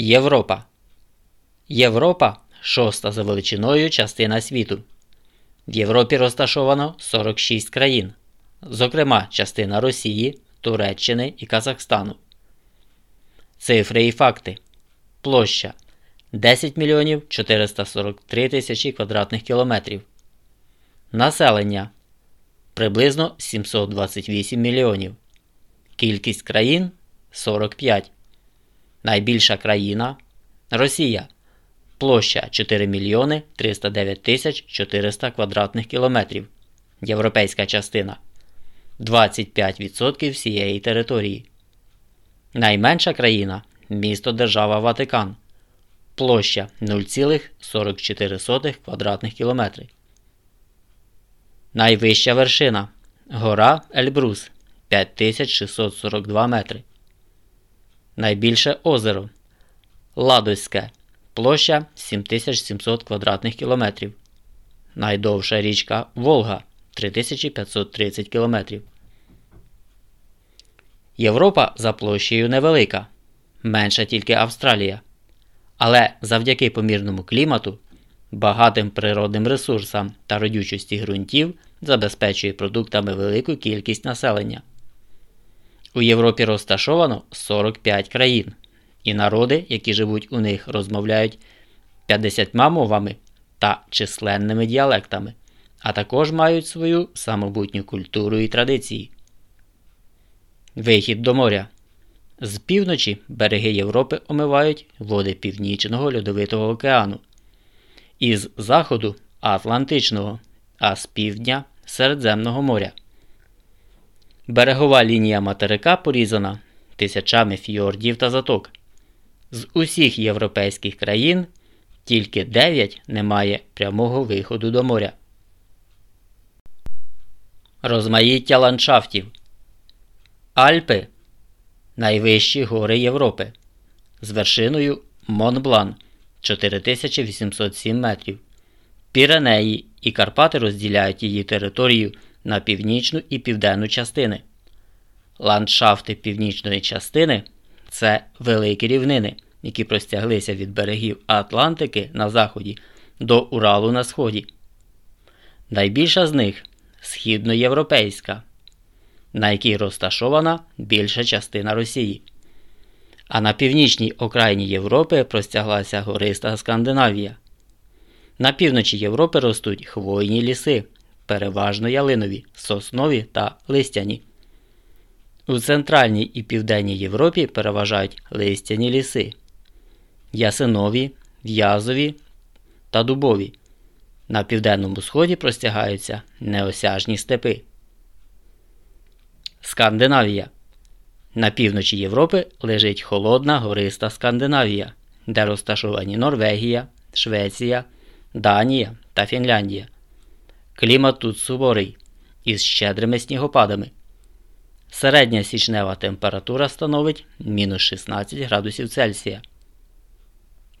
Європа. Європа шоста за величиною частина світу. В Європі розташовано 46 країн, зокрема, частина Росії, Туреччини і Казахстану. Цифри і факти. Площа 10 мільйонів 443 тисячі квадратних кілометрів. Населення приблизно 728 мільйонів. Кількість країн 45. Найбільша країна Росія. Площа 4 мільйони 309 тисяч 400 квадратних кілометрів. Європейська частина 25% всієї території. Найменша країна місто Держава Ватикан. Площа 0,44 квадратних кілометри. Найвища вершина Гора Ельбрус 5642 метри. Найбільше озеро Ладоське. Площа 7700 квадратних кілометрів. Найдовша річка Волга 3530 кілометрів. Європа за площею невелика, менша тільки Австралія. Але завдяки помірному клімату, багатим природним ресурсам та родючості ґрунтів забезпечує продуктами велику кількість населення. У Європі розташовано 45 країн, і народи, які живуть у них, розмовляють 50 мовами та численними діалектами, а також мають свою самобутню культуру і традиції. Вихід до моря. З півночі береги Європи омивають води Північного Льодовитого океану, із заходу Атлантичного, а з півдня Середземного моря. Берегова лінія материка порізана тисячами фьордів та заток. З усіх європейських країн тільки 9 не має прямого виходу до моря. Розмаїття ландшафтів Альпи найвищі гори Європи з вершиною Монблан 4807 метрів. Піренеї і Карпати розділяють її територію на північну і південну частини. Ландшафти північної частини це великі рівнини, які простяглися від берегів Атлантики на заході до Уралу на сході. Найбільша з них східноєвропейська, на якій розташована більша частина Росії. А на північній окраїні Європи простяглася гориста Скандинавія. На півночі Європи ростуть хвойні ліси, переважно ялинові, соснові та листяні. У центральній і південній Європі переважають листяні ліси, ясинові, в'язові та дубові. На південному сході простягаються неосяжні степи. Скандинавія. На півночі Європи лежить холодна гориста Скандинавія, де розташовані Норвегія, Швеція, Данія та Фінляндія. Клімат тут суворий із щедрими снігопадами. Середня січнева температура становить мінус 16 градусів Цельсія.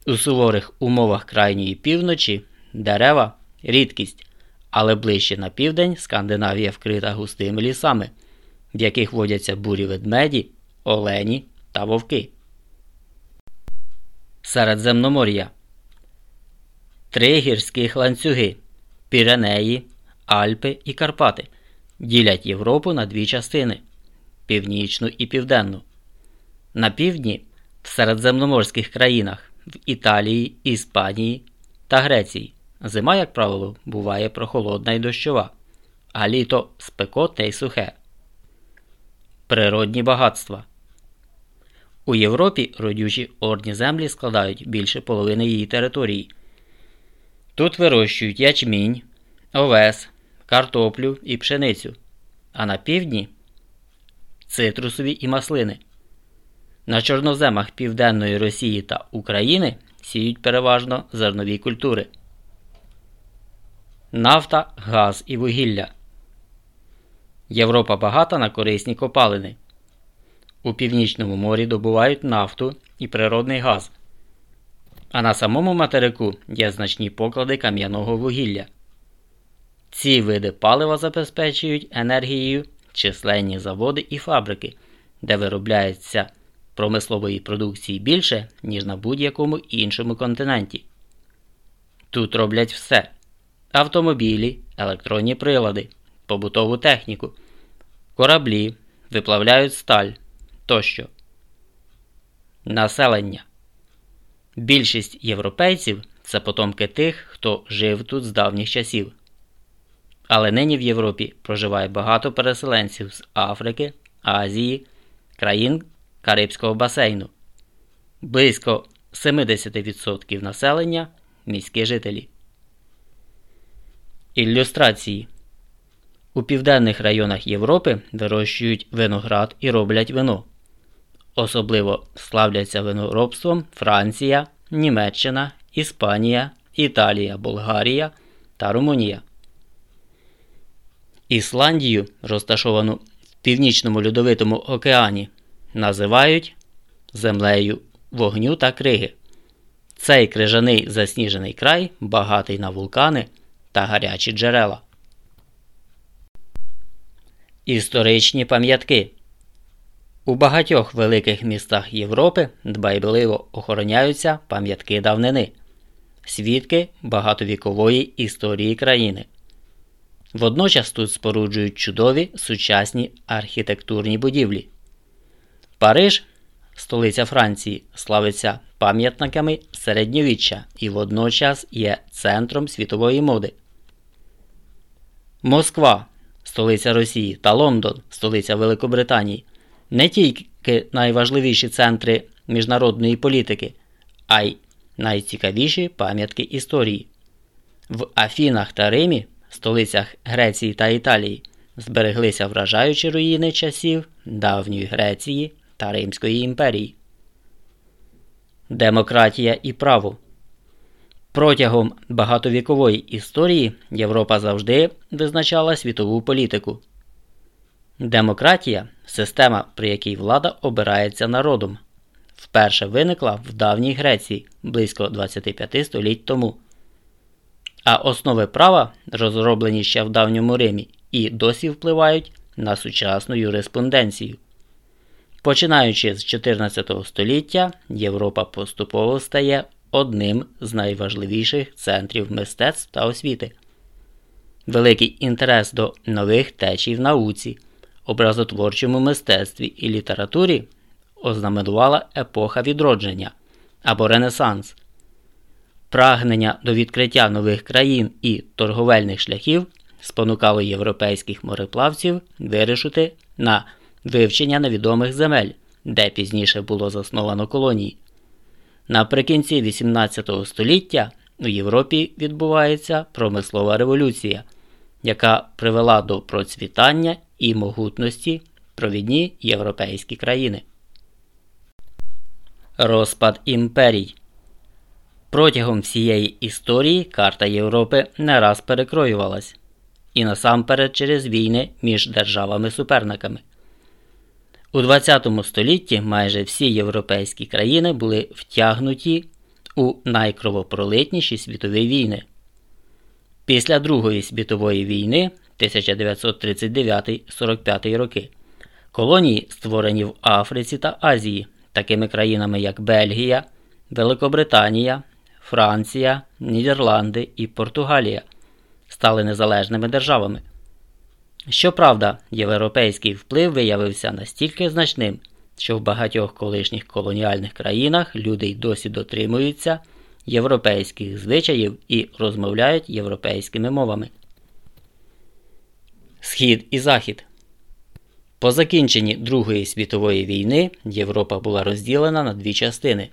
У суворих умовах крайньої півночі дерева рідкість, але ближче на південь Скандинавія вкрита густими лісами, в яких водяться бурі ведмеді, олені та вовки. Середземномор'я Три гірських ланцюги Піренеї, Альпи і Карпати ділять Європу на дві частини північну і південну. На півдні в середземноморських країнах в Італії, Іспанії та Греції. Зима, як правило, буває прохолодна і дощова, а літо спекотне і сухе. Природні багатства у Європі родючі орні землі складають більше половини її території. Тут вирощують ячмінь, овес, картоплю і пшеницю, а на півдні цитрусові і маслини. На чорноземах Південної Росії та України сіють переважно зернові культури. Нафта, газ і вугілля. Європа багата на корисні копалини. У Північному морі добувають нафту і природний газ. А на самому материку є значні поклади кам'яного вугілля. Ці види палива забезпечують енергією численні заводи і фабрики, де виробляється промислової продукції більше, ніж на будь-якому іншому континенті. Тут роблять все: автомобілі, електронні прилади, побутову техніку, кораблі, виплавляють сталь тощо. Населення. Більшість європейців це потомки тих, хто жив тут з давніх часів. Але нині в Європі проживає багато переселенців з Африки, Азії, країн Карибського басейну. Близько 70% населення міські жителі. Ілюстрації у південних районах Європи вирощують виноград і роблять вино. Особливо славляться виноробством Франція, Німеччина, Іспанія, Італія, Болгарія та Румунія. Ісландію, розташовану в Північному Льодовитому океані, називають землею вогню та криги. Цей крижаний засніжений край багатий на вулкани та гарячі джерела. Історичні пам'ятки у багатьох великих містах Європи дбайливо охороняються пам'ятки давнини, свідки багатовікової історії країни. Водночас тут споруджують чудові сучасні архітектурні будівлі. Париж, столиця Франції, славиться пам'ятниками середньовіччя і водночас є центром світової моди. Москва, столиця Росії та Лондон, столиця Великобританії, не тільки найважливіші центри міжнародної політики, а й найцікавіші пам'ятки історії. В Афінах та Римі столицях Греції та Італії збереглися вражаючі руїни часів давньої Греції та Римської імперії. Демократія і право протягом багатовікової історії Європа завжди визначала світову політику. Демократія система, при якій влада обирається народом, вперше виникла в давній Греції близько 25 століть тому а основи права розроблені ще в давньому Римі і досі впливають на сучасну юриспонденцію. Починаючи з 14 століття, Європа поступово стає одним з найважливіших центрів мистецтв та освіти. Великий інтерес до нових течій в науці, образотворчому мистецтві і літературі ознаменувала епоха відродження або Ренесанс. Прагнення до відкриття нових країн і торговельних шляхів спонукало європейських мореплавців вирішити на вивчення невідомих земель, де пізніше було засновано колонії. Наприкінці XVIII століття у Європі відбувається промислова революція, яка привела до процвітання і могутності провідні європейські країни. Розпад імперій Протягом всієї історії карта Європи не раз перекроювалась, і насамперед через війни між державами-суперниками. У ХХ столітті майже всі європейські країни були втягнуті у найкровопролитніші світові війни. Після Другої світової війни 1939-45 роки колонії, створені в Африці та Азії, такими країнами як Бельгія, Великобританія, Франція, Нідерланди і Португалія стали незалежними державами. Щоправда, європейський вплив виявився настільки значним, що в багатьох колишніх колоніальних країнах люди й досі дотримуються європейських звичаїв і розмовляють європейськими мовами. Схід і Захід по закінченні Другої світової війни Європа була розділена на дві частини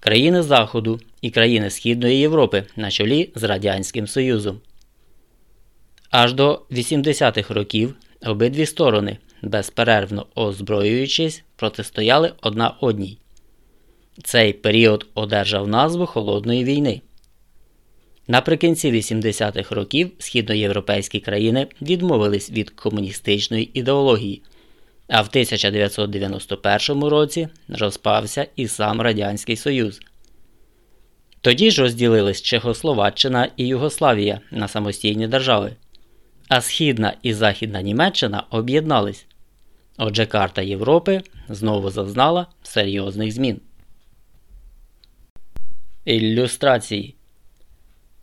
країни Заходу і країни Східної Європи на чолі з Радянським Союзом. Аж до 80-х років обидві сторони, безперервно озброюючись, протистояли одна одній. Цей період одержав назву Холодної війни. Наприкінці 80-х років східноєвропейські країни відмовились від комуністичної ідеології а в 1991 році розпався і сам Радянський Союз. Тоді ж розділились Чехословаччина і Югославія на самостійні держави, а Східна і Західна Німеччина об'єднались. Отже, карта Європи знову зазнала серйозних змін. Ілюстрації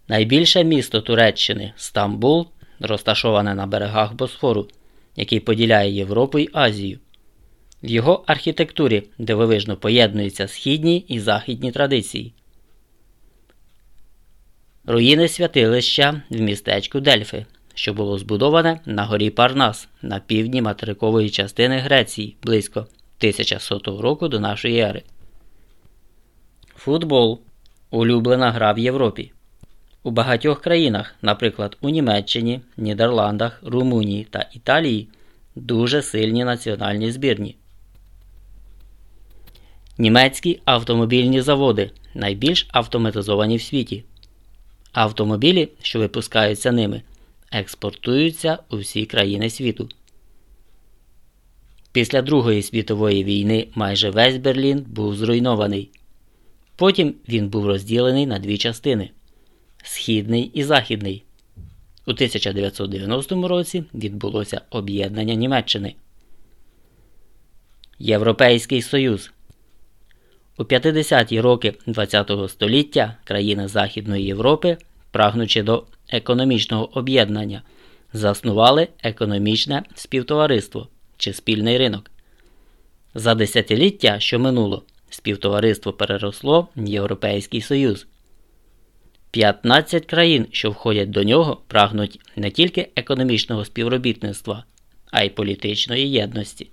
Найбільше місто Туреччини Стамбул розташоване на берегах Босфору, який поділяє Європу й Азію. В його архітектурі дивовижно поєднуються східні і західні традиції. Руїни святилища в містечку Дельфи, що було збудоване на горі Парнас на півдні материкової частини Греції близько 1100 року до нашої ери. Футбол улюблена гра в Європі. У багатьох країнах, наприклад, у Німеччині, Нідерландах, Румунії та Італії, дуже сильні національні збірні. Німецькі автомобільні заводи найбільш автоматизовані в світі. Автомобілі, що випускаються ними, експортуються у всі країни світу. Після Другої світової війни майже весь Берлін був зруйнований. Потім він був розділений на дві частини Східний і Західний. У 1990 році відбулося об'єднання Німеччини. Європейський Союз у 50-ті роки ХХ століття країни Західної Європи, прагнучи до економічного об'єднання, заснували економічне співтовариство чи спільний ринок. За десятиліття, що минуло, співтовариство переросло в Європейський Союз. 15 країн, що входять до нього, прагнуть не тільки економічного співробітництва, а й політичної єдності.